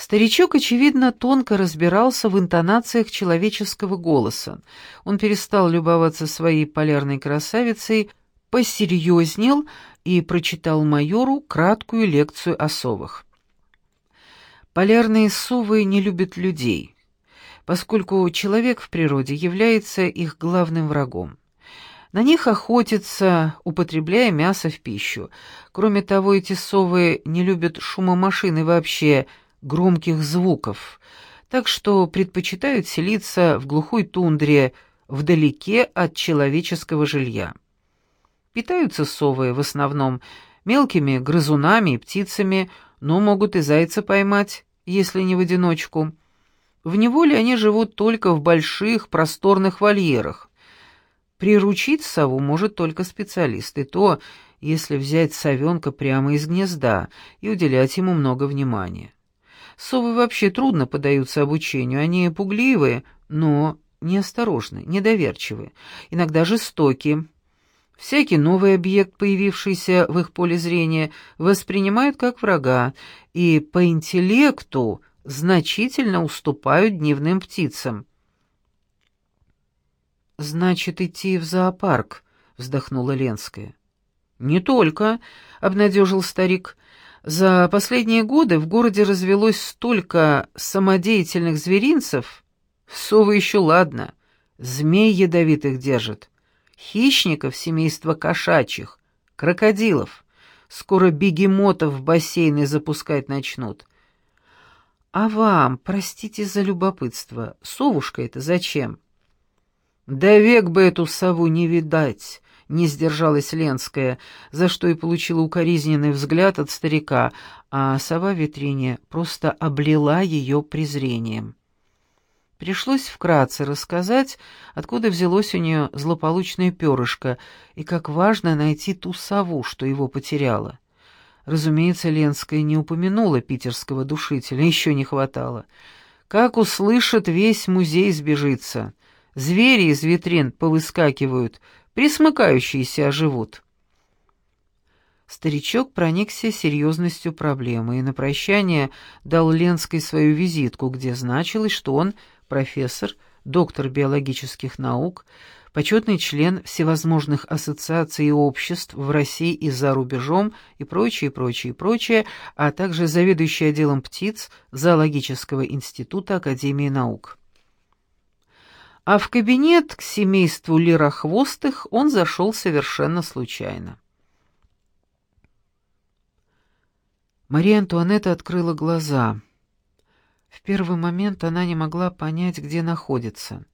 Старичок, очевидно, тонко разбирался в интонациях человеческого голоса. Он перестал любоваться своей полярной красавицей, посерьезнел и прочитал майору краткую лекцию о совах. Полярные совы не любят людей, поскольку человек в природе является их главным врагом. На них охотятся, употребляя мясо в пищу. Кроме того, эти совы не любят шума машины вообще, громких звуков, так что предпочитают селиться в глухой тундре, вдалеке от человеческого жилья. Питаются совы в основном мелкими грызунами и птицами, но могут и зайца поймать, если не в одиночку. В неволе они живут только в больших просторных вольерах. Приручить сову может только специалист, и то, если взять совенка прямо из гнезда и уделять ему много внимания. Совы вообще трудно поддаются обучению, они пугливые, но неосторожны, недоверчивы, иногда жестоки. Всякий новый объект, появившийся в их поле зрения, воспринимают как врага и по интеллекту значительно уступают дневным птицам. «Значит, идти в зоопарк», — вздохнула Ленская. «Не только», — обнадежил старик. За последние годы в городе развелось столько самодеятельных зверинцев. Совы еще ладно, змей ядовитых держат, хищников семейства кошачьих, крокодилов. Скоро бегемотов в бассейны запускать начнут. А вам, простите за любопытство, совушка это зачем? Да век бы эту сову не видать, не сдержалась Ленская, за что и получила укоризненный взгляд от старика, а сова витрине просто облила ее презрением. Пришлось вкратце рассказать, откуда взялось у нее злополучное перышко и как важно найти ту сову, что его потеряла. Разумеется, Ленская не упомянула питерского душителя, еще не хватало. Как услышат, весь музей сбежится. Звери из витрин повыскакивают, присмыкающиеся оживут. Старичок проникся серьезностью проблемы и на прощание дал Ленской свою визитку, где значилось, что он профессор, доктор биологических наук, почетный член всевозможных ассоциаций и обществ в России и за рубежом и прочее, прочее, прочее, а также заведующий отделом птиц Зоологического института Академии наук а в кабинет к семейству лирохвостых он зашел совершенно случайно. Мария Антуанетта открыла глаза. В первый момент она не могла понять, где находится.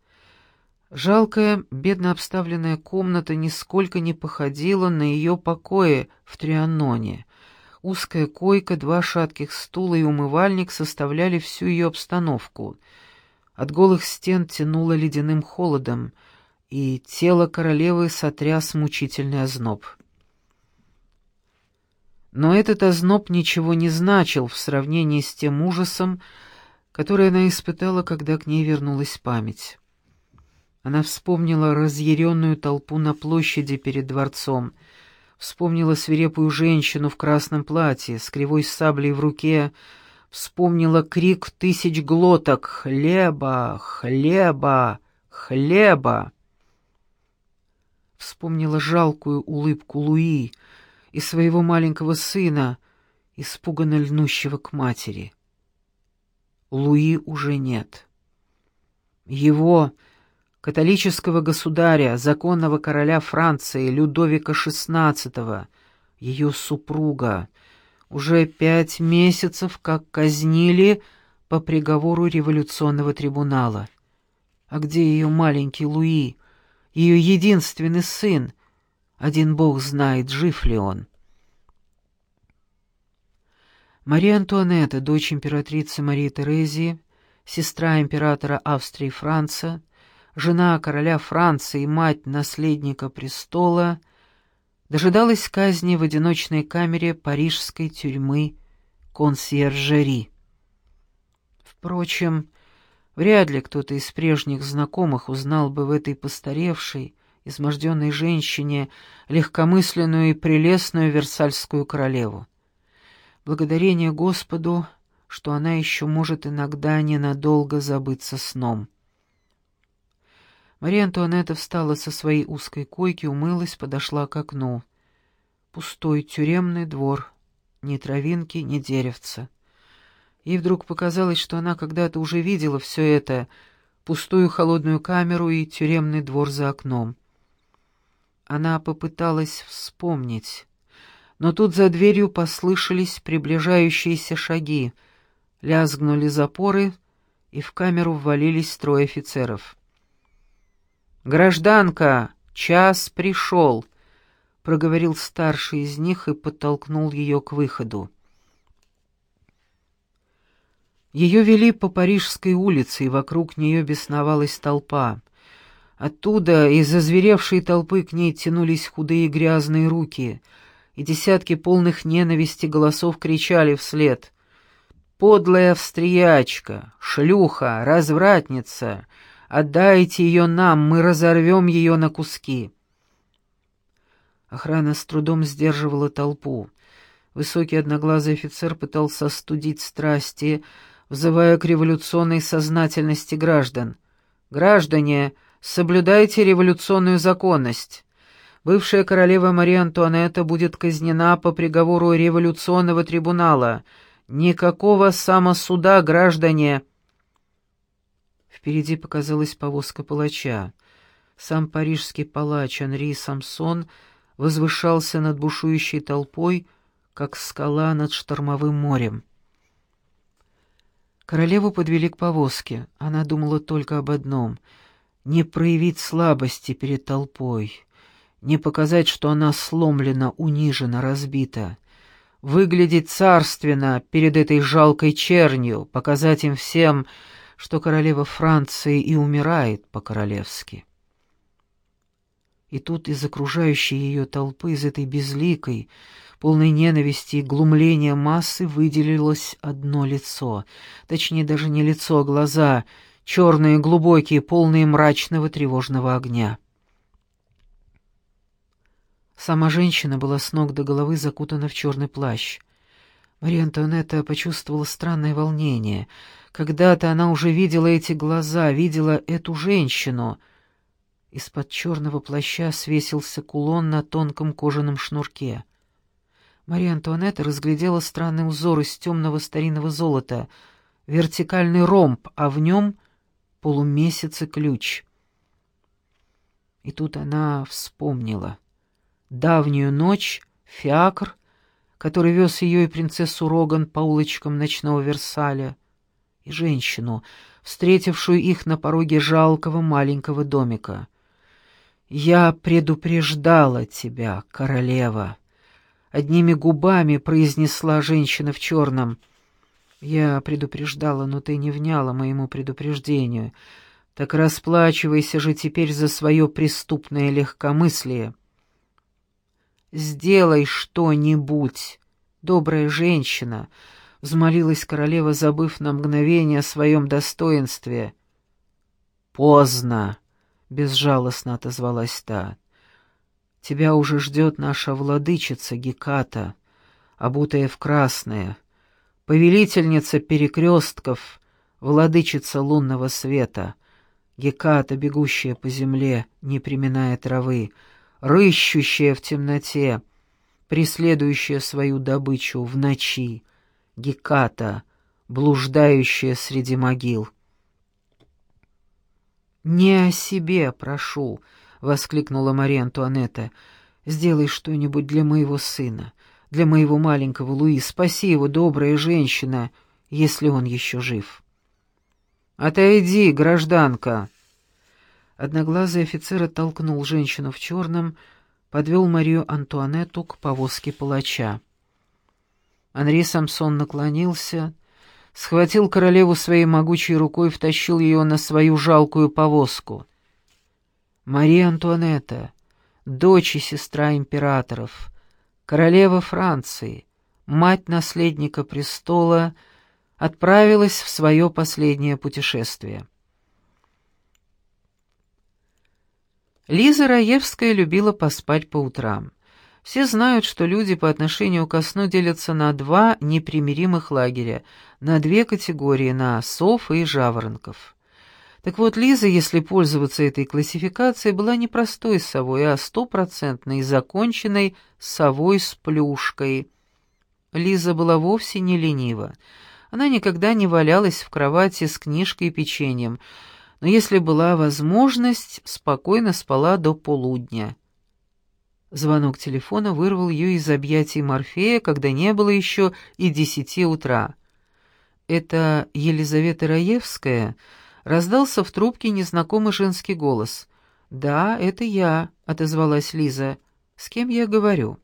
Жалкая, бедно обставленная комната нисколько не походила на ее покои в Трианоне. Узкая койка, два шатких стула и умывальник составляли всю ее обстановку — от голых стен тянуло ледяным холодом, и тело королевы сотряс мучительный озноб. Но этот озноб ничего не значил в сравнении с тем ужасом, который она испытала, когда к ней вернулась память. Она вспомнила разъяренную толпу на площади перед дворцом, вспомнила свирепую женщину в красном платье с кривой саблей в руке, Вспомнила крик тысяч глоток «Хлеба! Хлеба! Хлеба!» Вспомнила жалкую улыбку Луи и своего маленького сына, испуганно льнущего к матери. Луи уже нет. Его, католического государя, законного короля Франции Людовика XVI, ее супруга, уже пять месяцев как казнили по приговору революционного трибунала. А где ее маленький Луи, ее единственный сын? Один бог знает, жив ли он. Мария Антуанетта, дочь императрицы Марии Терезии, сестра императора Австрии Франца, жена короля Франции и мать наследника престола — дожидалась казни в одиночной камере парижской тюрьмы консьержери. Впрочем, вряд ли кто-то из прежних знакомых узнал бы в этой постаревшей, изможденной женщине легкомысленную и прелестную Версальскую королеву. Благодарение Господу что она еще может иногда ненадолго забыться сном. Мария Антуанетта встала со своей узкой койки, умылась, подошла к окну. Пустой тюремный двор, ни травинки, ни деревца. Ей вдруг показалось, что она когда-то уже видела все это, пустую холодную камеру и тюремный двор за окном. Она попыталась вспомнить, но тут за дверью послышались приближающиеся шаги, лязгнули запоры, и в камеру ввалились трое офицеров. «Гражданка, час пришел!» — проговорил старший из них и подтолкнул ее к выходу. Ее вели по Парижской улице, и вокруг нее бесновалась толпа. Оттуда, из озверевшей толпы, к ней тянулись худые грязные руки, и десятки полных ненависти голосов кричали вслед. «Подлая австриячка! Шлюха! Развратница! Отдайте ее нам, мы разорвем ее на куски!» Охрана с трудом сдерживала толпу. Высокий одноглазый офицер пытался остудить страсти, взывая к революционной сознательности граждан. «Граждане, соблюдайте революционную законность. Бывшая королева Мария Антуанетта будет казнена по приговору революционного трибунала. Никакого самосуда, граждане!» Впереди показалась повозка палача. Сам парижский палач Анри Самсон возвышался над бушующей толпой, как скала над штормовым морем. Королеву подвели к повозке. Она думала только об одном — не проявить слабости перед толпой, не показать, что она сломлена, унижена, разбита, выглядеть царственно перед этой жалкой чернью, показать им всем, что королева Франции и умирает по-королевски. И тут из окружающей ее толпы, из этой безликой, полной ненависти и глумления массы выделилось одно лицо. Точнее, даже не лицо, а глаза, черные, глубокие, полные мрачного тревожного огня. Сама женщина была с ног до головы закутана в черный плащ. Мария почувствовала странное волнение. Когда-то она уже видела эти глаза, видела эту женщину. Из-под черного плаща свесился кулон на тонком кожаном шнурке — Мария Антуанетта разглядела странный узор из темного старинного золота, вертикальный ромб, а в нем полумесяц и ключ. И тут она вспомнила. Давнюю ночь, фиакр, который вез ее и принцессу Роган по улочкам ночного Версаля, и женщину, встретившую их на пороге жалкого маленького домика. «Я предупреждала тебя, королева!» одними губами произнесла женщина в черном. Я предупреждала, но ты не вняла моему предупреждению. Так расплачивайся же теперь за свое преступное легкомыслие. Сделай что-нибудь, добрая женщина, взмолилась королева, забыв на мгновение о своем достоинстве. Поздно, безжалостно отозвалась та. Тебя уже ждет наша владычица Геката, обутая в красное, повелительница перекрестков, владычица лунного света, Геката, бегущая по земле, не приминая травы, рыщущая в темноте, преследующая свою добычу в ночи, Геката, блуждающая среди могил. «Не о себе прошу», — воскликнула Мария Антуанетта. «Сделай что-нибудь для моего сына, для моего маленького Луи. Спаси его, добрая женщина, если он еще жив». «Отойди, гражданка!» Одноглазый офицер оттолкнул женщину в черном, подвел Марию Антуанетту к повозке палача. Анри Самсон наклонился, схватил королеву своей могучей рукой и втащил ее на свою жалкую повозку — Мария Антуанетта, дочь и сестра императоров, королева Франции, мать наследника престола, отправилась в свое последнее путешествие. Лиза Раевская любила поспать по утрам. Все знают, что люди по отношению ко сну делятся на два непримиримых лагеря, на две категории, на сов и жаворонков. Так вот, Лиза, если пользоваться этой классификацией, была не простой совой, а стопроцентной законченной совой с плюшкой. Лиза была вовсе не ленива. Она никогда не валялась в кровати с книжкой и печеньем, но если была возможность, спокойно спала до полудня. Звонок телефона вырвал ее из объятий Морфея, когда не было еще и десяти утра. Это Елизавета Раевская — Раздался в трубке незнакомый женский голос. «Да, это я», — отозвалась Лиза. «С кем я говорю?»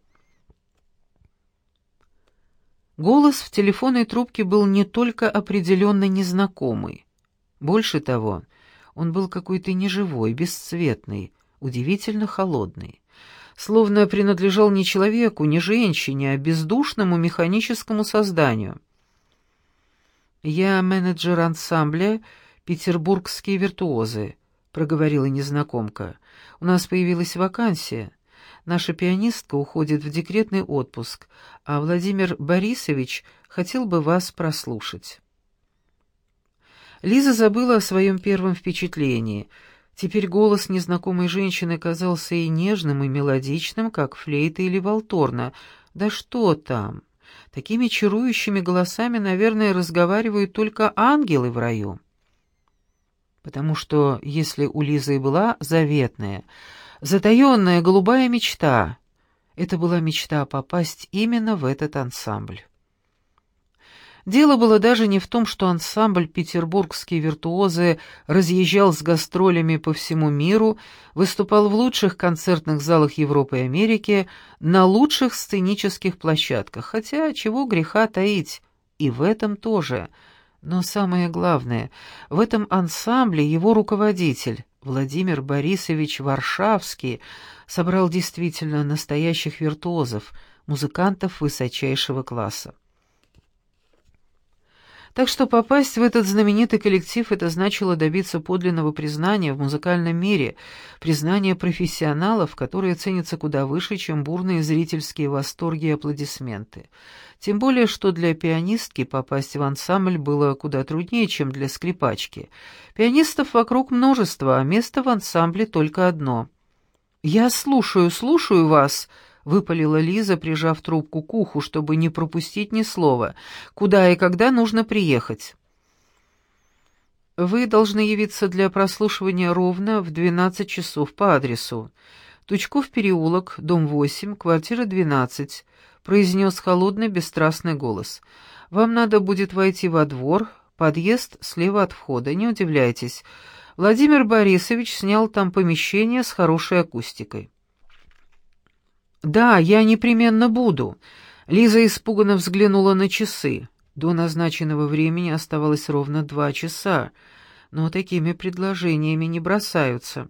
Голос в телефонной трубке был не только определенно незнакомый. Больше того, он был какой-то неживой, бесцветный, удивительно холодный. Словно принадлежал не человеку, не женщине, а бездушному механическому созданию. «Я менеджер ансамбля петербургские виртуозы», — проговорила незнакомка. «У нас появилась вакансия. Наша пианистка уходит в декретный отпуск, а Владимир Борисович хотел бы вас прослушать». Лиза забыла о своем первом впечатлении. Теперь голос незнакомой женщины казался и нежным, и мелодичным, как флейта или валторна. Да что там! Такими чарующими голосами, наверное, разговаривают только ангелы в раю потому что если у Лизы была заветная, затаенная голубая мечта, это была мечта попасть именно в этот ансамбль. Дело было даже не в том, что ансамбль «Петербургские виртуозы» разъезжал с гастролями по всему миру, выступал в лучших концертных залах Европы и Америки, на лучших сценических площадках, хотя чего греха таить, и в этом тоже – но самое главное, в этом ансамбле его руководитель, Владимир Борисович Варшавский, собрал действительно настоящих виртуозов, музыкантов высочайшего класса. Так что попасть в этот знаменитый коллектив это значило добиться подлинного признания в музыкальном мире, признания профессионалов, которые ценятся куда выше, чем бурные зрительские восторги и аплодисменты. Тем более, что для пианистки попасть в ансамбль было куда труднее, чем для скрипачки. Пианистов вокруг множество, а место в ансамбле только одно. «Я слушаю, слушаю вас», — выпалила Лиза, прижав трубку к уху, чтобы не пропустить ни слова. «Куда и когда нужно приехать?» «Вы должны явиться для прослушивания ровно в 12 часов по адресу. Тучков переулок, дом 8, квартира 12», — произнес холодный бесстрастный голос. «Вам надо будет войти во двор, подъезд слева от входа, не удивляйтесь. Владимир Борисович снял там помещение с хорошей акустикой». «Да, я непременно буду». Лиза испуганно взглянула на часы. До назначенного времени оставалось ровно два часа, но такими предложениями не бросаются.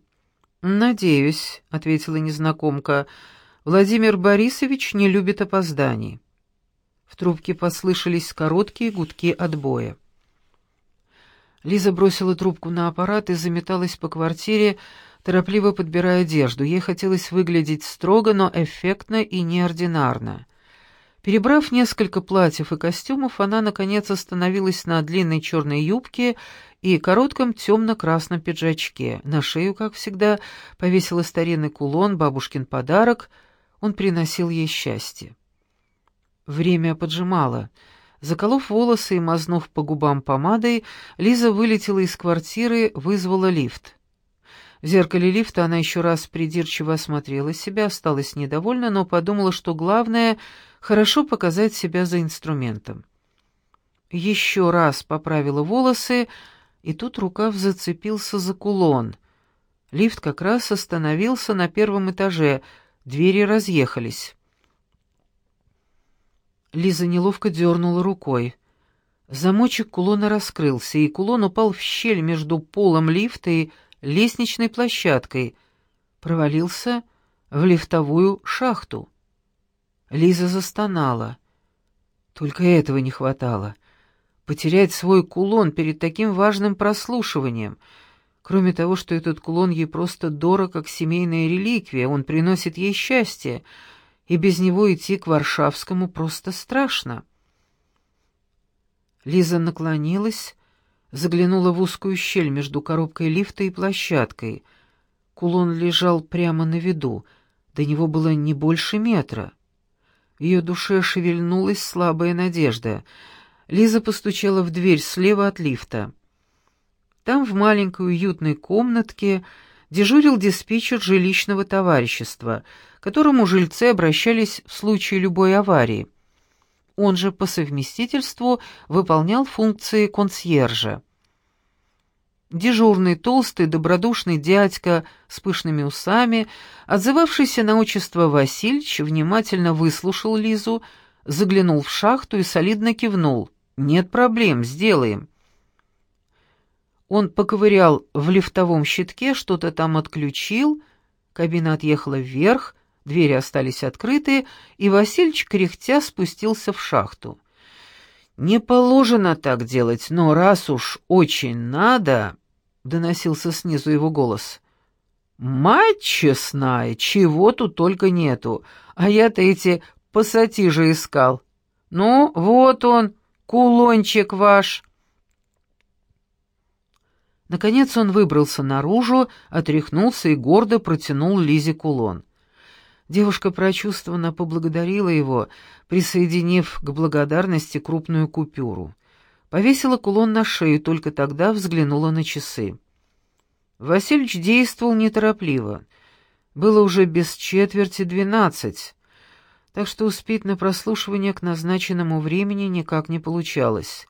«Надеюсь», — ответила незнакомка, — «Владимир Борисович не любит опозданий». В трубке послышались короткие гудки отбоя. Лиза бросила трубку на аппарат и заметалась по квартире, торопливо подбирая одежду. Ей хотелось выглядеть строго, но эффектно и неординарно. Перебрав несколько платьев и костюмов, она, наконец, остановилась на длинной черной юбке и коротком темно-красном пиджачке. На шею, как всегда, повесила старинный кулон, бабушкин подарок. Он приносил ей счастье. Время поджимало. Заколов волосы и мазнув по губам помадой, Лиза вылетела из квартиры, вызвала лифт. В зеркале лифта она еще раз придирчиво осмотрела себя, осталась недовольна, но подумала, что главное — хорошо показать себя за инструментом. Еще раз поправила волосы, и тут рукав зацепился за кулон. Лифт как раз остановился на первом этаже, двери разъехались. Лиза неловко дернула рукой. Замочек кулона раскрылся, и кулон упал в щель между полом лифта и лестничной площадкой, провалился в лифтовую шахту. Лиза застонала. Только этого не хватало. Потерять свой кулон перед таким важным прослушиванием. Кроме того, что этот кулон ей просто дорог, как семейная реликвия, он приносит ей счастье. и без него идти к Варшавскому просто страшно. Лиза наклонилась, заглянула в узкую щель между коробкой лифта и площадкой. Кулон лежал прямо на виду, до него было не больше метра. В ее душе шевельнулась слабая надежда. Лиза постучала в дверь слева от лифта. Там, в маленькой уютной комнатке, дежурил диспетчер жилищного товарищества, к которому жильцы обращались в случае любой аварии. Он же по совместительству выполнял функции консьержа. Дежурный, толстый, добродушный дядька с пышными усами, отзывавшийся на отчество Васильевич, внимательно выслушал Лизу, заглянул в шахту и солидно кивнул. «Нет проблем, сделаем». Он поковырял в лифтовом щитке, что-то там отключил, кабина отъехала вверх, двери остались открыты, и Васильич, кряхтя, спустился в шахту. «Не положено так делать, но раз уж очень надо...» — доносился снизу его голос. «Мать честная, чего тут только нету, а я-то эти пассатижи искал. Ну, вот он, кулончик ваш». Наконец он выбрался наружу, отряхнулся и гордо протянул Лизе кулон. Девушка прочувствованно поблагодарила его, присоединив к благодарности крупную купюру. Повесила кулон на шею, только тогда взглянула на часы. Васильевич действовал неторопливо. Было уже без четверти двенадцать, так что успеть на прослушивание к назначенному времени никак не получалось.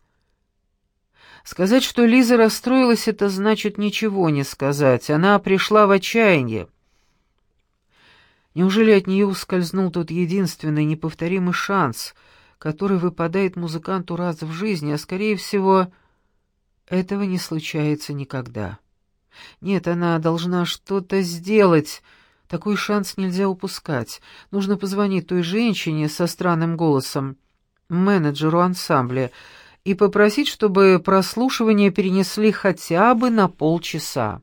Сказать, что Лиза расстроилась, это значит ничего не сказать. Она пришла в отчаяние. Неужели от нее ускользнул тот единственный неповторимый шанс, который выпадает музыканту раз в жизни, а, скорее всего, этого не случается никогда? Нет, она должна что-то сделать. Такой шанс нельзя упускать. Нужно позвонить той женщине со странным голосом, менеджеру ансамбля, и попросить, чтобы прослушивание перенесли хотя бы на полчаса.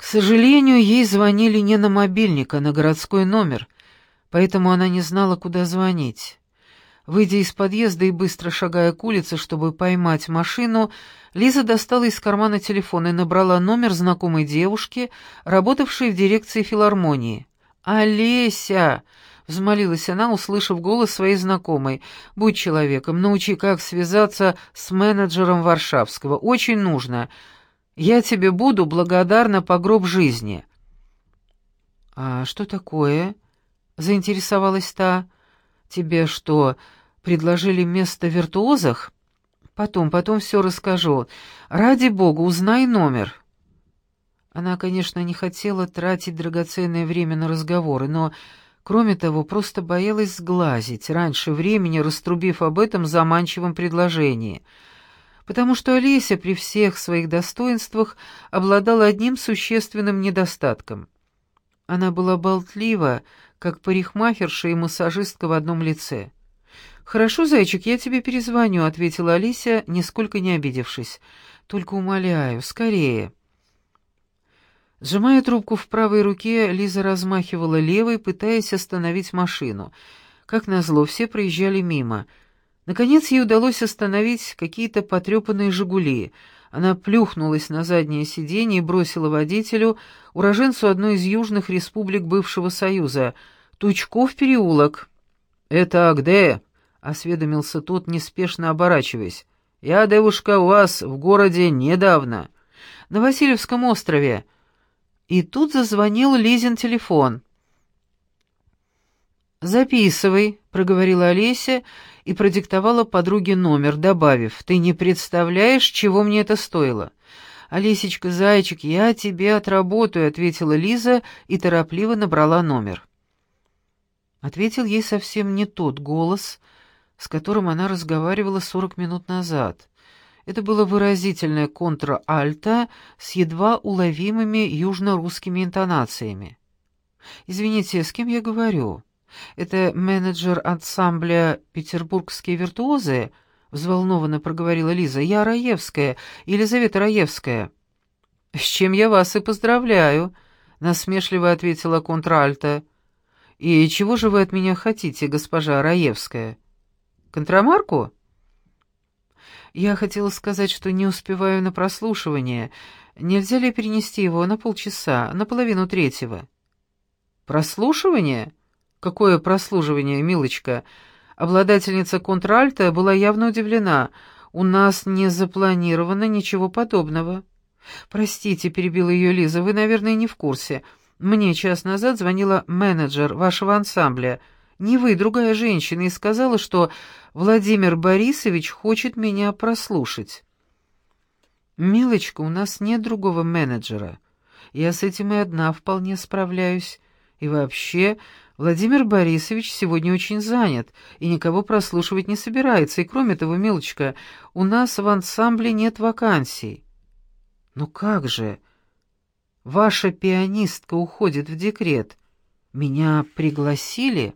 К сожалению, ей звонили не на мобильник, а на городской номер, поэтому она не знала, куда звонить. Выйдя из подъезда и быстро шагая к улице, чтобы поймать машину, Лиза достала из кармана телефон и набрала номер знакомой девушки, работавшей в дирекции филармонии. «Олеся!» Взмолилась она, услышав голос своей знакомой. «Будь человеком, научи, как связаться с менеджером Варшавского. Очень нужно. Я тебе буду благодарна по гроб жизни». «А что такое?» — заинтересовалась та. «Тебе что, предложили место в виртуозах?» «Потом, потом все расскажу. Ради бога, узнай номер». Она, конечно, не хотела тратить драгоценное время на разговоры, но Кроме того, просто боялась сглазить, раньше времени раструбив об этом заманчивом предложении. Потому что Олеся при всех своих достоинствах обладала одним существенным недостатком. Она была болтлива, как парикмахерша и массажистка в одном лице. «Хорошо, зайчик, я тебе перезвоню», — ответила Алися, нисколько не обидевшись. «Только умоляю, скорее». Сжимая трубку в правой руке, Лиза размахивала левой, пытаясь остановить машину. Как назло, все проезжали мимо. Наконец ей удалось остановить какие-то потрепанные «Жигули». Она плюхнулась на заднее сиденье и бросила водителю, уроженцу одной из южных республик бывшего Союза, «Тучков переулок». «Это где?» — осведомился тот, неспешно оборачиваясь. «Я, девушка, у вас в городе недавно». «На Васильевском острове». И тут зазвонил Лизин телефон. «Записывай», — проговорила Олеся и продиктовала подруге номер, добавив, «Ты не представляешь, чего мне это стоило». «Олесечка, зайчик, я тебе отработаю», — ответила Лиза и торопливо набрала номер. Ответил ей совсем не тот голос, с которым она разговаривала сорок минут назад. Это было выразительное контра-альто с едва уловимыми южно-русскими интонациями. «Извините, с кем я говорю? Это менеджер ансамбля «Петербургские виртуозы»?» — взволнованно проговорила Лиза. «Я Раевская, Елизавета Раевская». «С чем я вас и поздравляю», —— насмешливо ответила контральта. «И чего же вы от меня хотите, госпожа Раевская? Контрамарку?» «Я хотела сказать, что не успеваю на прослушивание. Нельзя ли перенести его на полчаса, на половину третьего?» «Прослушивание? Какое прослушивание, милочка?» Обладательница контральта была явно удивлена. «У нас не запланировано ничего подобного». «Простите», — перебила ее Лиза, — «вы, наверное, не в курсе. Мне час назад звонила менеджер вашего ансамбля, не вы, другая женщина, и сказала, что Владимир Борисович хочет меня прослушать». «Милочка, у нас нет другого менеджера. Я с этим и одна вполне справляюсь. И вообще, Владимир Борисович сегодня очень занят и никого прослушивать не собирается. И кроме того, милочка, у нас в ансамбле нет вакансий». «Ну как же? Ваша пианистка уходит в декрет. Меня пригласили?»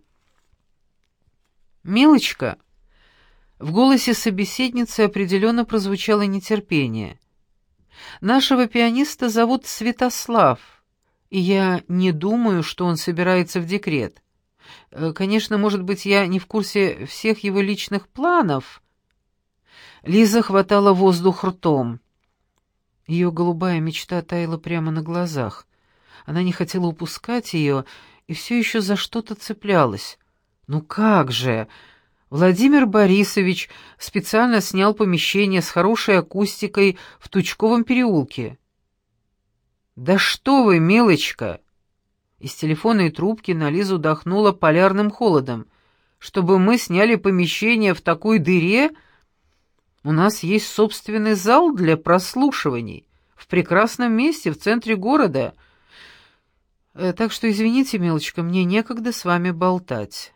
«Милочка!» В голосе собеседницы определенно прозвучало нетерпение. «Нашего пианиста зовут Святослав, я не думаю, что он собирается в декрет. Э, конечно, может быть, я не в курсе всех его личных планов». Лиза хватала воздух ртом. Ее голубая мечта таяла прямо на глазах. Она не хотела упускать ее и все еще за что-то цеплялась. «Ну как же!» Владимир Борисович специально снял помещение с хорошей акустикой в Тучковом переулке. «Да что вы, мелочка!» Из телефонной трубки на Лизу дохнуло полярным холодом. «Чтобы мы сняли помещение в такой дыре, у нас есть собственный зал для прослушиваний в прекрасном месте в центре города. Э, так что извините, мелочка, мне некогда с вами болтать.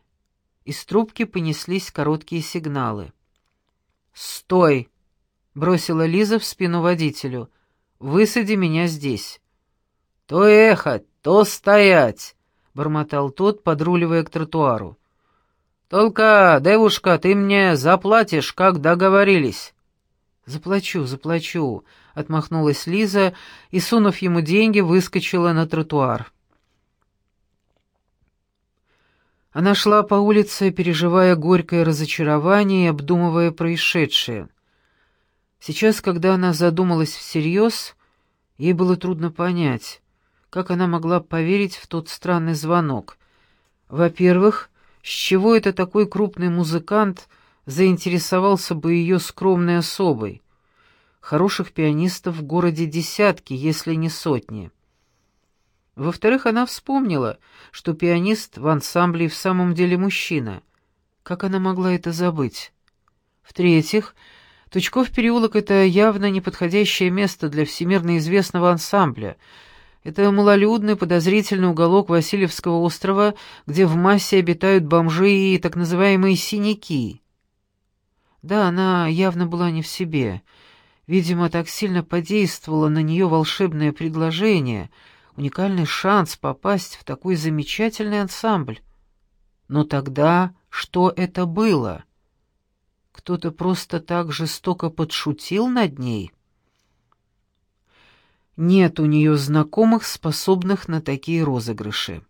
Из трубки понеслись короткие сигналы. «Стой!» — бросила Лиза в спину водителю. «Высади меня здесь». «То ехать, то стоять!» — бормотал тот, подруливая к тротуару. «Только, девушка, ты мне заплатишь, как договорились». «Заплачу, заплачу», — отмахнулась Лиза и, сунув ему деньги, выскочила на тротуар. Она шла по улице, переживая горькое разочарование и обдумывая происшедшее. Сейчас, когда она задумалась всерьез, ей было трудно понять, как она могла поверить в тот странный звонок. Во-первых, с чего это такой крупный музыкант заинтересовался бы ее скромной особой? Хороших пианистов в городе десятки, если не сотни. Во-вторых, она вспомнила, что пианист в ансамбле в самом деле мужчина. Как она могла это забыть? В-третьих, Тучков переулок — это явно неподходящее место для всемирно известного ансамбля — это малолюдный подозрительный уголок Васильевского острова, где в массе обитают бомжи и так называемые «синяки». Да, она явно была не в себе. Видимо, так сильно подействовало на нее волшебное предложение, уникальный шанс попасть в такой замечательный ансамбль. Но тогда что это было? Кто-то просто так жестоко подшутил над ней — нет у нее знакомых, способных на такие розыгрыши.